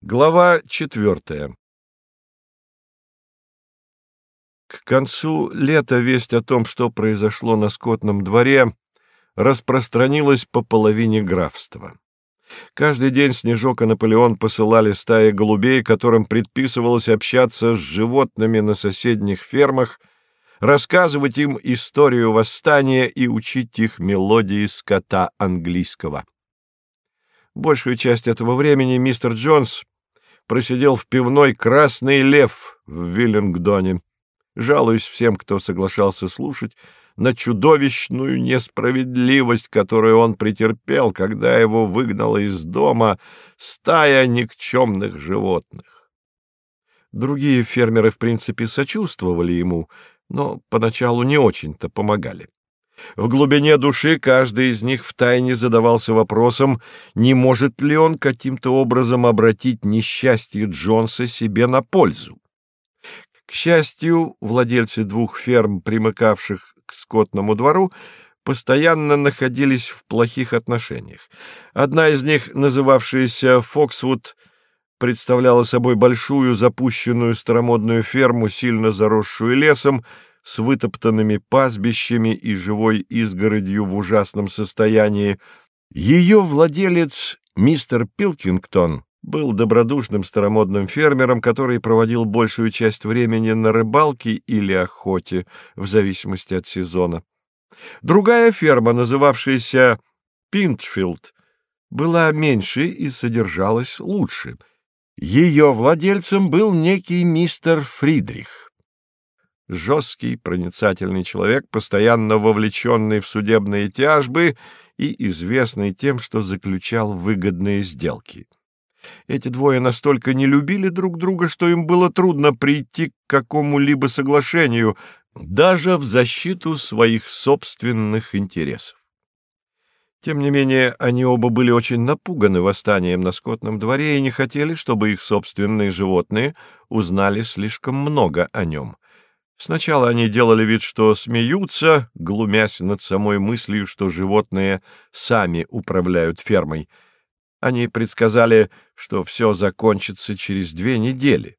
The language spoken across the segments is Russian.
Глава четвертая К концу лета весть о том, что произошло на скотном дворе, распространилась по половине графства. Каждый день Снежок и Наполеон посылали стаи голубей, которым предписывалось общаться с животными на соседних фермах, рассказывать им историю восстания и учить их мелодии скота английского. Большую часть этого времени мистер Джонс просидел в пивной «Красный лев» в Виллингдоне, жалуясь всем, кто соглашался слушать, на чудовищную несправедливость, которую он претерпел, когда его выгнала из дома стая никчемных животных. Другие фермеры, в принципе, сочувствовали ему, но поначалу не очень-то помогали. В глубине души каждый из них втайне задавался вопросом, не может ли он каким-то образом обратить несчастье Джонса себе на пользу. К счастью, владельцы двух ферм, примыкавших к скотному двору, постоянно находились в плохих отношениях. Одна из них, называвшаяся Фоксвуд, представляла собой большую запущенную старомодную ферму, сильно заросшую лесом, с вытоптанными пастбищами и живой изгородью в ужасном состоянии. Ее владелец, мистер Пилкингтон, был добродушным старомодным фермером, который проводил большую часть времени на рыбалке или охоте, в зависимости от сезона. Другая ферма, называвшаяся Пинчфилд, была меньше и содержалась лучше. Ее владельцем был некий мистер Фридрих жесткий, проницательный человек, постоянно вовлеченный в судебные тяжбы и известный тем, что заключал выгодные сделки. Эти двое настолько не любили друг друга, что им было трудно прийти к какому-либо соглашению, даже в защиту своих собственных интересов. Тем не менее, они оба были очень напуганы восстанием на скотном дворе и не хотели, чтобы их собственные животные узнали слишком много о нем — Сначала они делали вид, что смеются, глумясь над самой мыслью, что животные сами управляют фермой. Они предсказали, что все закончится через две недели.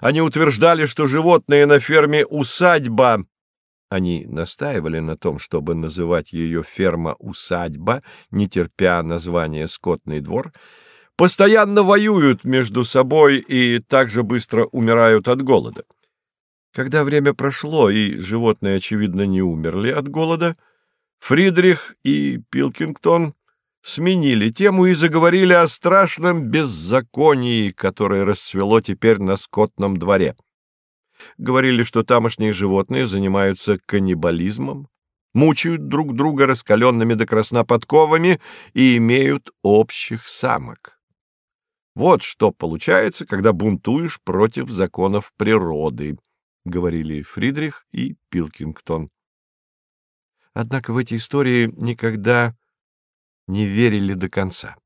Они утверждали, что животные на ферме «Усадьба» Они настаивали на том, чтобы называть ее ферма-усадьба, не терпя название «скотный двор», постоянно воюют между собой и также быстро умирают от голода. Когда время прошло, и животные, очевидно, не умерли от голода, Фридрих и Пилкингтон сменили тему и заговорили о страшном беззаконии, которое расцвело теперь на скотном дворе. Говорили, что тамошние животные занимаются каннибализмом, мучают друг друга раскаленными до красна подковами и имеют общих самок. Вот что получается, когда бунтуешь против законов природы. — говорили Фридрих и Пилкингтон. Однако в эти истории никогда не верили до конца.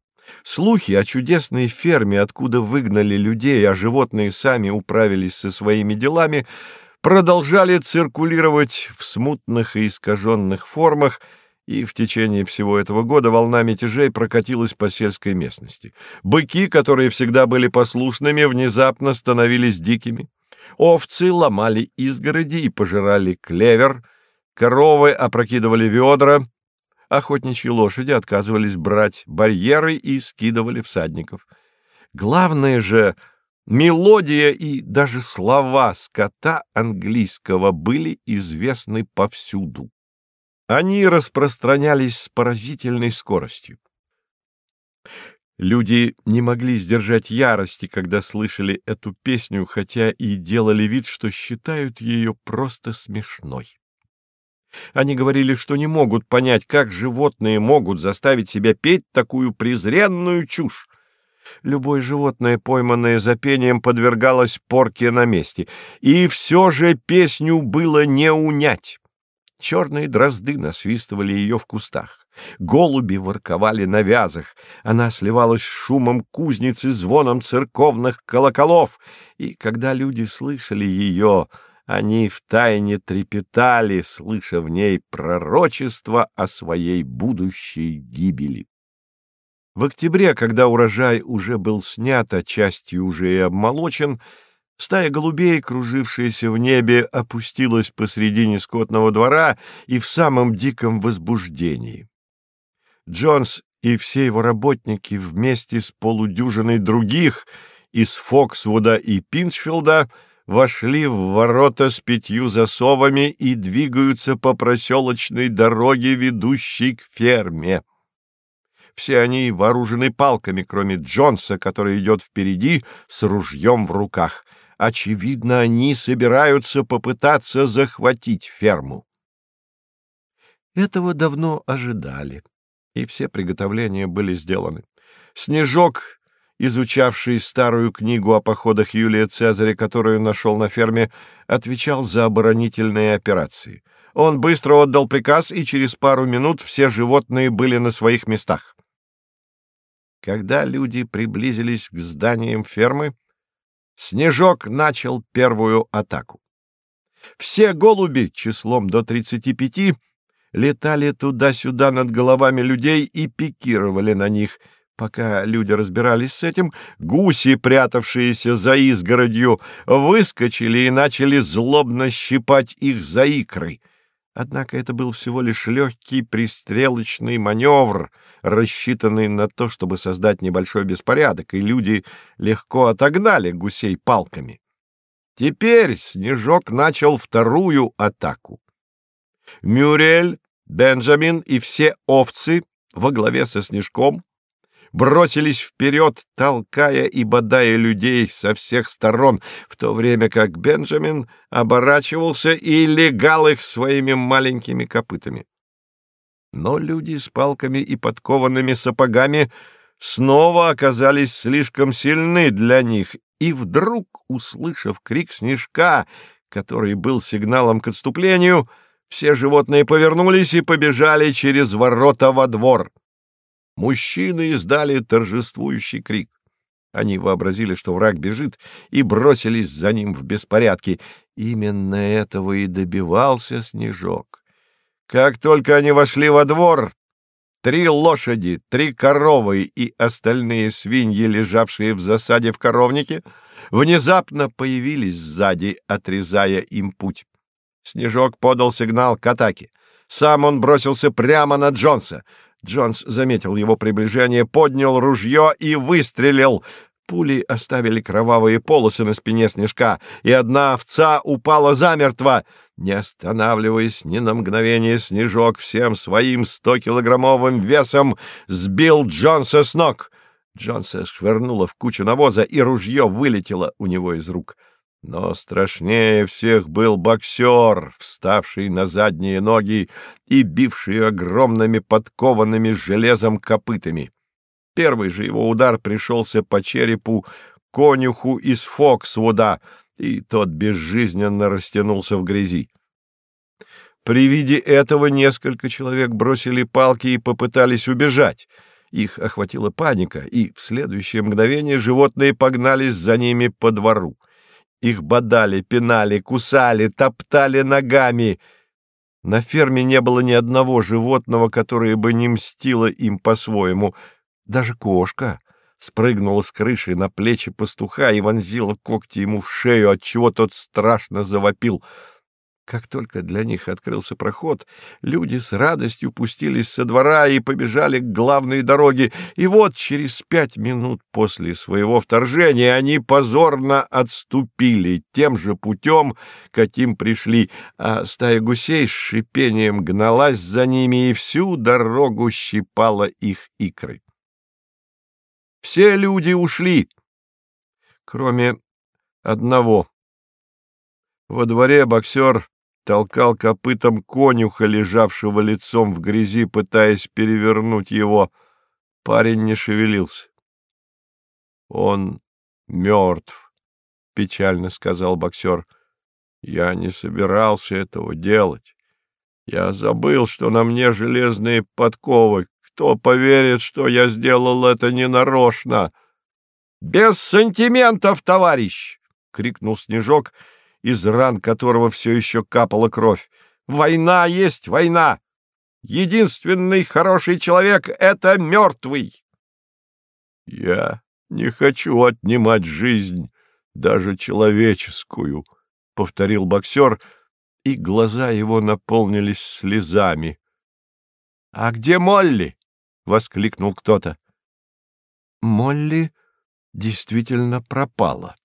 Слухи о чудесной ферме, откуда выгнали людей, а животные сами управились со своими делами, продолжали циркулировать в смутных и искаженных формах, и в течение всего этого года волна мятежей прокатилась по сельской местности. Быки, которые всегда были послушными, внезапно становились дикими. Овцы ломали изгороди и пожирали клевер, коровы опрокидывали ведра, охотничьи лошади отказывались брать барьеры и скидывали всадников. Главное же, мелодия и даже слова скота английского были известны повсюду. Они распространялись с поразительной скоростью. Люди не могли сдержать ярости, когда слышали эту песню, хотя и делали вид, что считают ее просто смешной. Они говорили, что не могут понять, как животные могут заставить себя петь такую презренную чушь. Любое животное, пойманное за пением, подвергалось порке на месте, и все же песню было не унять. Черные дрозды насвистывали ее в кустах. Голуби ворковали на вязах, она сливалась с шумом кузницы, звоном церковных колоколов, и когда люди слышали ее, они втайне трепетали, слыша в ней пророчество о своей будущей гибели. В октябре, когда урожай уже был снят, а частью уже и обмолочен, стая голубей, кружившаяся в небе, опустилась посредине скотного двора и в самом диком возбуждении. Джонс и все его работники вместе с полудюжиной других из Фоксвуда и Пинчфилда вошли в ворота с пятью засовами и двигаются по проселочной дороге, ведущей к ферме. Все они вооружены палками, кроме Джонса, который идет впереди с ружьем в руках. Очевидно, они собираются попытаться захватить ферму. Этого давно ожидали, и все приготовления были сделаны. Снежок, изучавший старую книгу о походах Юлия Цезаря, которую нашел на ферме, отвечал за оборонительные операции. Он быстро отдал приказ, и через пару минут все животные были на своих местах. Когда люди приблизились к зданиям фермы, Снежок начал первую атаку. Все голуби числом до 35 летали туда-сюда над головами людей и пикировали на них. Пока люди разбирались с этим, гуси, прятавшиеся за изгородью, выскочили и начали злобно щипать их за икры — Однако это был всего лишь легкий пристрелочный маневр, рассчитанный на то, чтобы создать небольшой беспорядок, и люди легко отогнали гусей палками. Теперь Снежок начал вторую атаку. Мюрель, Бенджамин и все овцы во главе со Снежком бросились вперед, толкая и бодая людей со всех сторон, в то время как Бенджамин оборачивался и легал их своими маленькими копытами. Но люди с палками и подкованными сапогами снова оказались слишком сильны для них, и вдруг, услышав крик снежка, который был сигналом к отступлению, все животные повернулись и побежали через ворота во двор. Мужчины издали торжествующий крик. Они вообразили, что враг бежит, и бросились за ним в беспорядке. Именно этого и добивался Снежок. Как только они вошли во двор, три лошади, три коровы и остальные свиньи, лежавшие в засаде в коровнике, внезапно появились сзади, отрезая им путь. Снежок подал сигнал к атаке. Сам он бросился прямо на Джонса. Джонс заметил его приближение, поднял ружье и выстрелил. Пули оставили кровавые полосы на спине снежка, и одна овца упала замертво. Не останавливаясь ни на мгновение, снежок всем своим стокилограммовым весом сбил Джонса с ног. Джонса швырнуло в кучу навоза, и ружье вылетело у него из рук. Но страшнее всех был боксер, вставший на задние ноги и бивший огромными подкованными железом копытами. Первый же его удар пришелся по черепу конюху из Фоксвуда, и тот безжизненно растянулся в грязи. При виде этого несколько человек бросили палки и попытались убежать. Их охватила паника, и в следующее мгновение животные погнались за ними по двору. Их бодали, пинали, кусали, топтали ногами. На ферме не было ни одного животного, которое бы не мстило им по-своему. Даже кошка спрыгнула с крыши на плечи пастуха и вонзила когти ему в шею, отчего тот страшно завопил — как только для них открылся проход, люди с радостью пустились со двора и побежали к главной дороге, и вот через пять минут после своего вторжения они позорно отступили тем же путем, каким пришли, а стая гусей с шипением гналась за ними и всю дорогу щипала их икры. Все люди ушли, кроме одного. Во дворе боксер толкал копытом конюха, лежавшего лицом в грязи, пытаясь перевернуть его. Парень не шевелился. — Он мертв, — печально сказал боксер. — Я не собирался этого делать. Я забыл, что на мне железные подковы. Кто поверит, что я сделал это ненарочно? — Без сантиментов, товарищ! — крикнул Снежок — из ран которого все еще капала кровь. «Война есть война! Единственный хороший человек — это мертвый!» Я не хочу отнимать жизнь, даже человеческую, — повторил боксер, и глаза его наполнились слезами. — А где Молли? — воскликнул кто-то. Молли действительно пропала.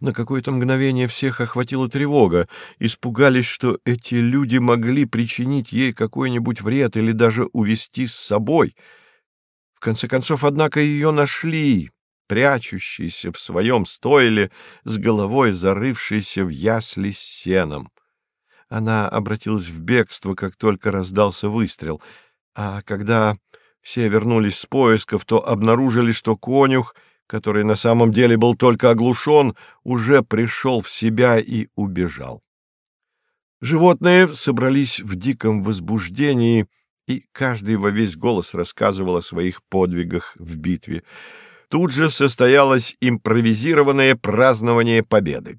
На какое-то мгновение всех охватила тревога, испугались, что эти люди могли причинить ей какой-нибудь вред или даже увести с собой. В конце концов, однако, ее нашли, прячущейся в своем стойле, с головой зарывшейся в ясли с сеном. Она обратилась в бегство, как только раздался выстрел, а когда все вернулись с поисков, то обнаружили, что конюх — который на самом деле был только оглушен, уже пришел в себя и убежал. Животные собрались в диком возбуждении, и каждый во весь голос рассказывал о своих подвигах в битве. Тут же состоялось импровизированное празднование победы.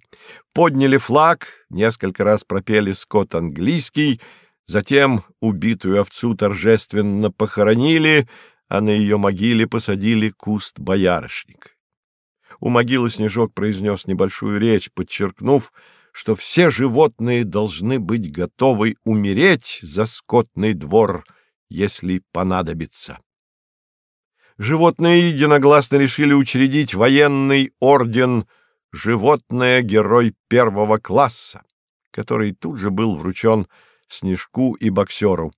Подняли флаг, несколько раз пропели скот английский, затем убитую овцу торжественно похоронили — а на ее могиле посадили куст боярышник. У могилы Снежок произнес небольшую речь, подчеркнув, что все животные должны быть готовы умереть за скотный двор, если понадобится. Животные единогласно решили учредить военный орден «Животное-герой первого класса», который тут же был вручен Снежку и боксеру.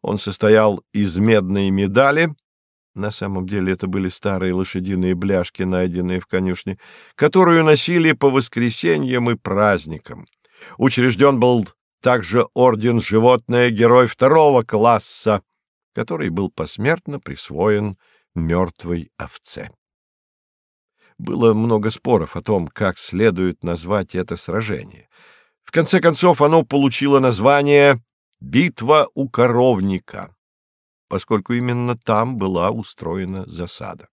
Он состоял из медной медали, на самом деле это были старые лошадиные бляшки, найденные в конюшне, которую носили по воскресеньям и праздникам. Учрежден был также орден «Животное Герой второго класса», который был посмертно присвоен мертвой овце. Было много споров о том, как следует назвать это сражение. В конце концов, оно получило название «Битва у коровника» поскольку именно там была устроена засада.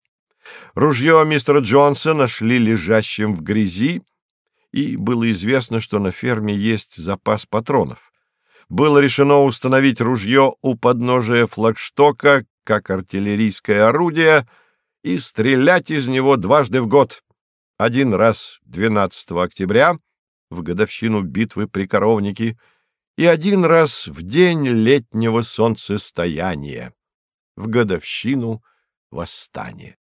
Ружье мистера Джонса нашли лежащим в грязи, и было известно, что на ферме есть запас патронов. Было решено установить ружье у подножия флагштока, как артиллерийское орудие, и стрелять из него дважды в год. Один раз 12 октября, в годовщину битвы при Коровнике, и один раз в день летнего солнцестояния, в годовщину восстания.